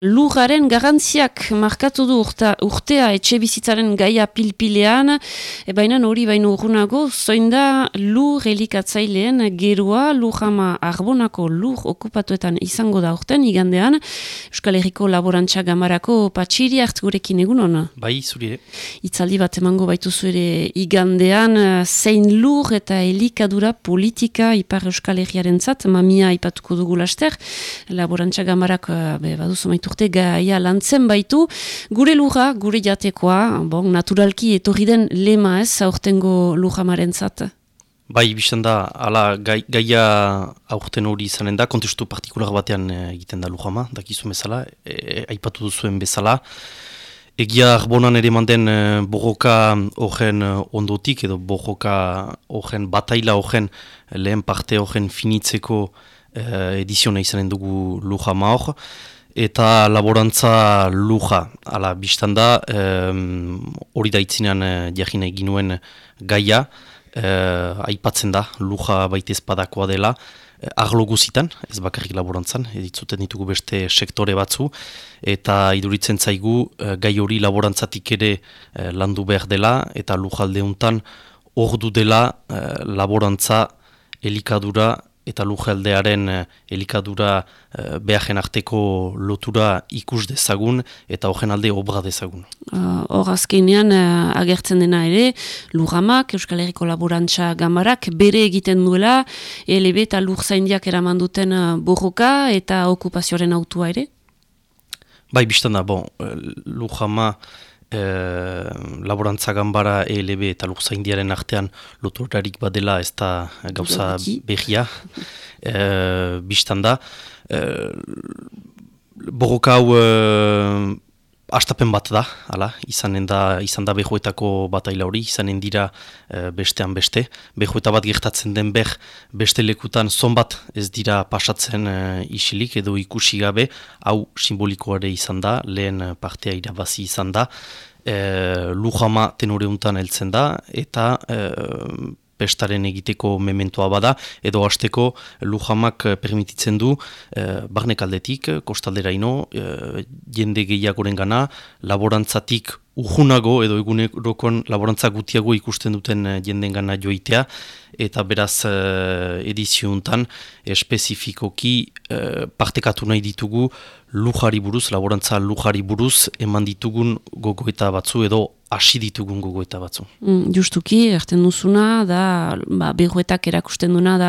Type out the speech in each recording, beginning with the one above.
Lurraren garantziak markatu du urta, urtea etxe bizitzaren gaia pilpilean, e baina hori baino urrunago, zoin da lur elikatzaileen gerua lujama arbonako lur okupatuetan izango da urten igandean, Euskal Herriko Laborantza Gamarako patxiri hart gurekin egun hona? Bai, zuri Itzaldi bat emango baitu ere igandean, zein lur eta elikadura politika ipar Euskal Herriaren zat, mamia ipatuko dugu laster, Laborantza Gamarak be, baduzu maitu urte gaia lantzen baitu, gure lura, gure jatekoa, bon, naturalki etorri den lema ez, aurtengo lujamaren zat? Bai, bizten da, ala, gai, gaia aurten hori izanen da, kontestu partikular batean eh, egiten da lujama, dakizu bezala, e, e, aipatu duzuen bezala. Egia arbonan ere manden e, borroka horren ondotik, edo borroka horren bataila horren lehen parte horren finitzeko e, ediziona izanen dugu lujama hor eta laborantza luja. Hala, biztan da, hori da itzinean eh, jagina eginuen gaia, eh, aipatzen da, luja baita ezpadakoa dela, eh, arlo guzitan, ez bakarrik laborantzan, editzuten ditugu beste sektore batzu, eta iduritzen zaigu gai hori laborantzatik ere landu behar dela, eta lujaldeuntan ordu dela laborantza elikadura eta lujaldearen uh, elikadura uh, behajen arteko lotura ikus dezagun eta horren alde obra dezagun. Uh, hor uh, azkenean agertzen dena ere, lujamak, Euskal Herriko Laborantza Gamarak, bere egiten duela, LB eta lur zaindiak eraman duten uh, borroka eta okupazioaren autua ere? Bai, biztan da, bon, lujama e, laborantza gambara ELB eta lukzaindiaren artean loturarik badela ez da gauza behia e, biztan da. E, Borroka hau astapen bat da, ala, izanen da, izan da behoetako bataila hori, izanen dira bestean beste. Behoeta bat gertatzen den beh beste lekutan zonbat ez dira pasatzen e, isilik edo ikusi gabe, hau simbolikoare izan da, lehen partea irabazi izan da, e, lujama tenoreuntan heltzen da, eta e, pestaren egiteko mementoa bada, edo hasteko lujamak permititzen du e, barnek aldetik, kostaldera ino, e, jende gehiagoren gana, laborantzatik ujunago edo egunerokon laborantza gutiago ikusten duten jenden gana joitea, eta beraz ediziontan espezifikoki partekatu nahi ditugu lujari buruz, laborantza lujari buruz, eman ditugun gogoeta batzu edo hasi ditugun gogoeta batzu. Mm, justuki, erten duzuna, da, ba, begoetak erakusten duna, da,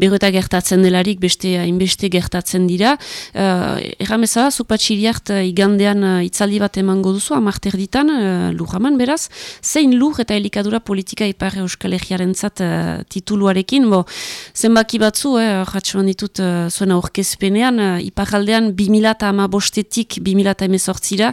begoetak gertatzen delarik, beste hainbeste gertatzen dira. Uh, Errameza, zupatxiriart igandean itzaldi bat emango duzu, amarter ditan, uh, lujaman beraz, zein lur eta helikadura politika ipar euskal egiaren zat uh, tituluarekin, bo, zenbaki batzu, eh, ratxoan ditut uh, zuena orkezpenean, uh, ipar aldean 2000 eta ama bostetik 2000 eta emezortzira,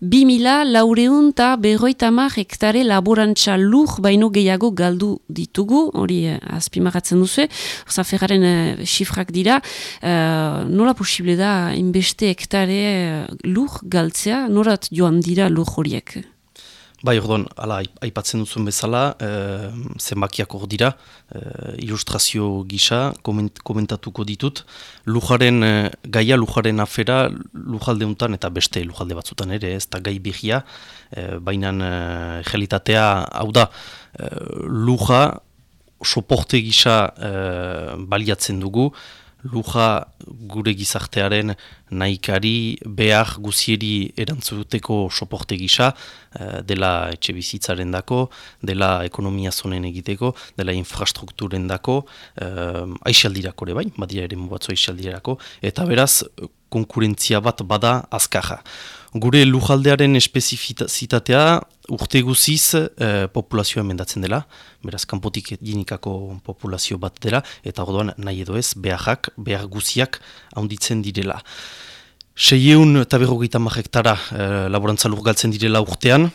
2000 laureun eta berroi berroita hektare laborantza lur baino gehiago galdu ditugu, hori eh, azpimagatzen duzu, zaferraren eh, xifrak dira, eh, nola posible da inbeste hektare eh, lur galtzea, norat joan dira lur horiek? Bai, ordon, ala, aipatzen duzun bezala, e, zenbakiak hor dira, e, ilustrazio gisa, koment, komentatuko ditut, lujaren, e, gaia lujaren afera, lujalde untan, eta beste lujalde batzutan ere, ez da gai behia, e, baina e, jelitatea, hau da, e, luja, soporte gisa e, baliatzen dugu, luja gure gizartearen nahikari behar guzieri erantzuteko soporte gisa, eh, dela etxe bizitzaren dako, dela ekonomia zonen egiteko, dela infrastrukturen dako, eh, aixaldirako ere bain, badira ere mubatzu aixaldirako, eta beraz konkurentzia bat bada azkaja. Gure lujaldearen espezifitatea urte guziz eh, populazioa emendatzen dela, beraz kanpotik jinikako populazio bat dela, eta orduan nahi edo ez, beharrak, behar guziak haunditzen direla. Seieun eta berrogeita hektara eh, laborantza lur galtzen direla urtean,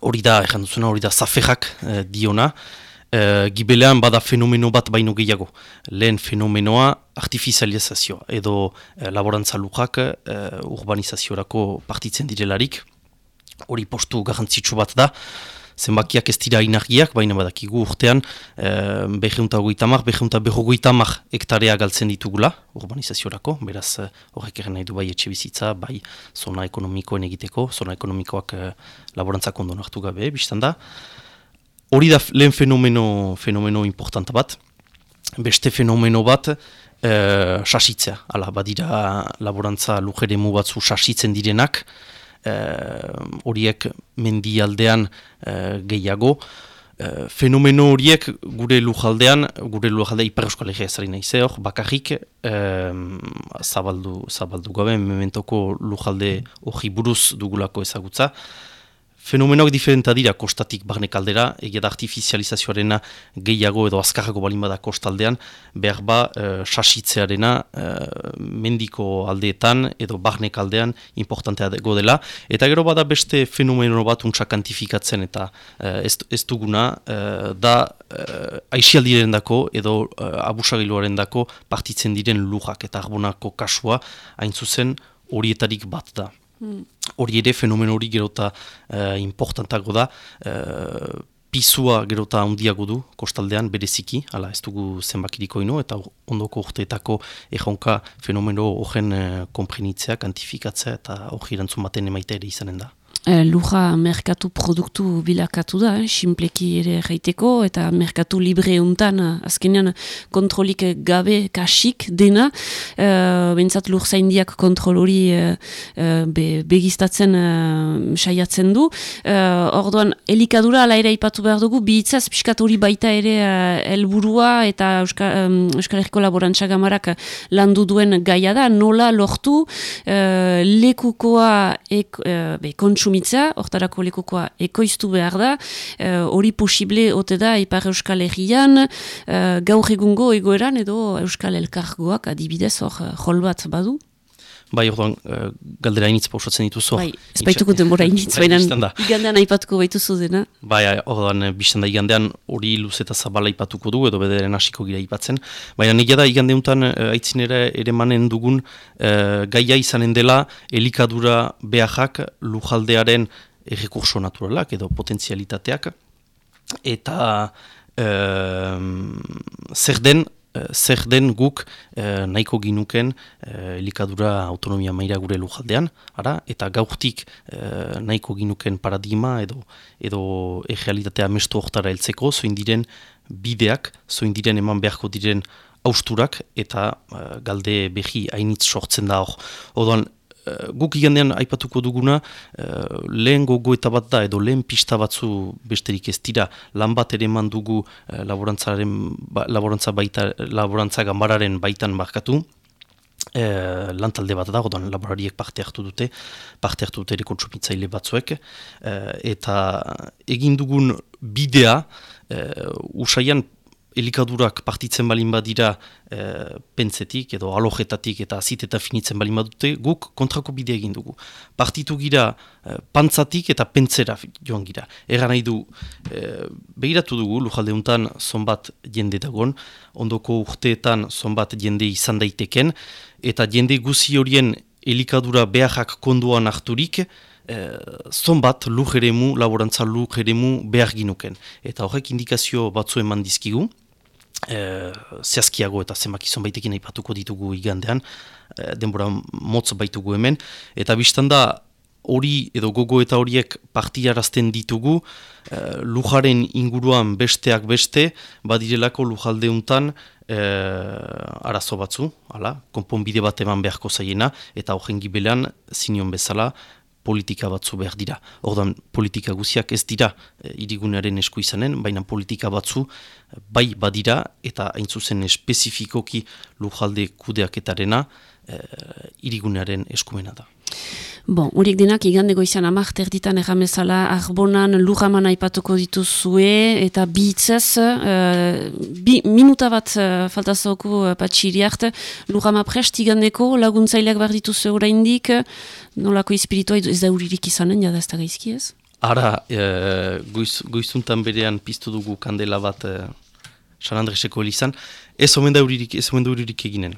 hori da, ezan duzuna, hori da zafejak eh, diona, eh, gibelean bada fenomeno bat baino gehiago. Lehen fenomenoa artifizializazioa, edo eh, laborantza lujak eh, urbanizaziorako partitzen direlarik, hori postu garrantzitsu bat da, zenbakiak ez dira inargiak, baina badakigu urtean e, behiunta goitamak, behiunta behogoitamak hektarea galtzen ditugula, urbanizaziorako, beraz horrek eren nahi du bai etxe bizitza, bai zona ekonomikoen egiteko, zona ekonomikoak e, laborantzak ondo nartu gabe, biztan da. Hori da lehen fenomeno, fenomeno importanta bat, beste fenomeno bat, e, sasitzea. Hala, badira laborantza lujere batzu sasitzen direnak, e, horiek mendialdean e, gehiago, e, fenomeno horiek gure lujaldean, gure lujaldea ipar euskal egia ezari nahi zehor, bakarrik e, zabaldu, zabaldu gabe, mementoko lujalde hori buruz dugulako ezagutza, Fenomenoak diferenta dira kostatik barnek aldera, egia da artifizializazioarena gehiago edo azkarrago balin bada kostaldean, behar ba, e, sasitzearena e, mendiko aldeetan edo barnek aldean importantea dela. Eta gero bada beste fenomeno bat untsa kantifikatzen eta e, ez, ez duguna, e, da e, aixialdiren dako edo e, abusagiluaren dako partitzen diren lujak eta arbonako kasua hain zuzen horietarik bat da. Hori ere fenomen hori gerota uh, importantago da, uh, pisua gerota handiago du kostaldean bereziki, ala ez dugu zenbakiriko ino, eta ondoko urteetako ejonka fenomeno horren uh, komprenitzea, kantifikatzea eta hori erantzun baten emaita ere izanen da. Eh, luja merkatu produktu bilakatu da, eh, simpleki ere jaiteko, eta merkatu libre untan, eh, azkenean kontrolik gabe kasik dena, uh, bentsat lur zaindiak kontrol hori uh, be, begiztatzen uh, saiatzen du. Uh, orduan, elikadura ala ipatu behar dugu, bihitzaz piskat hori baita ere helburua eta Euskal, um, Euskal Herriko Laborantzagamarak landu duen gaia da, nola lortu uh, lekukoa ek, uh, be, kontsumitza, hortarako lekokoa ekoiztu behar da, eh, hori uh, posible ote da Ipar Euskal Herrian, uh, gaur egungo egoeran edo Euskal Elkargoak adibidez hor jol bat badu? Bai, orduan, uh, galdera initz pausatzen dituzu. Bai, ez baituko denbora initz, bai, baina igandean aipatuko baituzu dena. Bai, orduan, biztanda igandean hori luz eta zabala aipatuko du, edo bederen hasiko gira aipatzen. Baina nire da igandeuntan uh, aitzinera ere manen dugun uh, gaia izanen dela elikadura behajak lujaldearen errekurso naturalak edo potentzialitateak. Eta uh, zer den Eh, zer den guk e, nahiko ginuken e, elikadura autonomia maira gure lujaldean, ara? eta gaurtik e, nahiko ginuken paradigma edo edo egealitatea mestu oktara heltzeko, zoin diren bideak, zoin diren eman beharko diren austurak eta galde behi hainitz sortzen da hor. Odoan, Eh, guk igandean aipatuko duguna uh, lehen gogo eta bat da edo lehen pista batzu besterik ez dira. Lan bat ere eman dugu uh, laborantzaren ba, laborantza baita laborantza gambararen baitan markatu. Uh, lan talde bat da, godan laborariek parte hartu dute parte hartu dute ere kontsumitzaile batzuek. Eta egin dugun bidea uh, usaian elikadurak partitzen balin badira e, pentsetik edo alojetatik eta azit eta finitzen balin badute, guk kontrako bidea egin dugu. Partitu gira e, pantzatik eta pentsera joan gira. Erra nahi du, e, behiratu dugu, lujalde untan zonbat jende dagon, ondoko urteetan zonbat jende izan daiteken, eta jende guzi horien elikadura beharrak konduan harturik, Eh, zonbat lujeremu, laborantza lujeremu behar ginuken. Eta horrek indikazio batzu eman dizkigu, e, zehazkiago eta zenbak izan baitekin aipatuko ditugu igandean, e, denbora motz baitugu hemen, eta biztan da hori edo gogo eta horiek partiarazten ditugu, e, lujaren inguruan besteak beste, badirelako lujaldeuntan e, arazo batzu, ala, konponbide bat eman beharko zaiena, eta horren gibelan, zinion bezala, politika batzu behar dira. Ordan politika guziak ez dira e, irigunearen esku izanen, baina politika batzu e, bai badira eta hain zuzen espezifikoki lujalde kudeaketarena e, irigunearen eskumena da. Bon, horiek denak igandego izan amak terditan erramezala arbonan lujaman aipatuko dituzue eta bitzez uh, bi, minuta bat uh, faltazoko uh, patxiriart lujama prest igandeko laguntzaileak behar dituzue oraindik nolako espiritua ez da uririk izanen jada ez da gaizki ez? Ara, e, goiz, goizuntan berean piztu dugu kandela bat e, San Andreseko elizan, ez omen da uririk, ez omen da uririk eginen.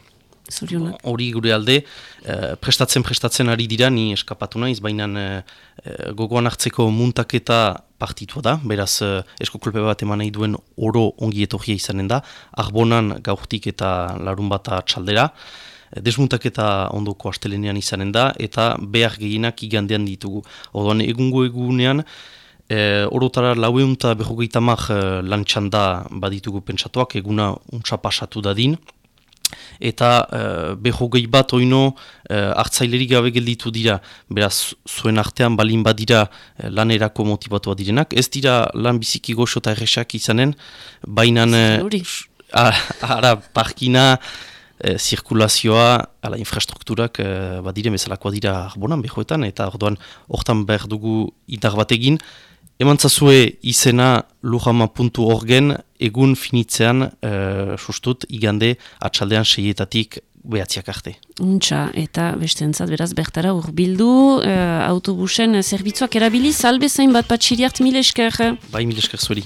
Hori gure alde, eh, prestatzen prestatzen ari dira, ni eskapatu naiz, baina uh, gogoan hartzeko muntaketa partitua da, beraz uh, esko kolpe bat eman nahi duen oro ongi etorria izanen da, arbonan gaurtik eta larun bat txaldera, desmuntak eta ondoko astelenean izanen da, eta behar gehienak igandean ditugu. Orduan egungo egunean, E, orotara laueun eta behogeita mar e, lantxan da baditugu pentsatuak, eguna untsa pasatu dadin. Eta e, behogei bat oino e, hartzaileri gabe gelditu dira, beraz zuen artean balin badira e, lanerako motibatu direnak. Ez dira lan biziki goxo eta erresak izanen, baina e, ara parkina, e, zirkulazioa, ala infrastrukturak e, badire bezalakoa dira arbonan behoetan, eta orduan hortan behar dugu idar bat egin, Eman zazue izena lujama.orgen egun finitzean uh, sustut igande atxaldean seietatik behatziak arte. Untxa, eta beste entzat beraz bertara urbildu, uh, autobusen zerbitzuak erabili, salbe zain bat patxiriart mil esker. Bai mil esker zueri.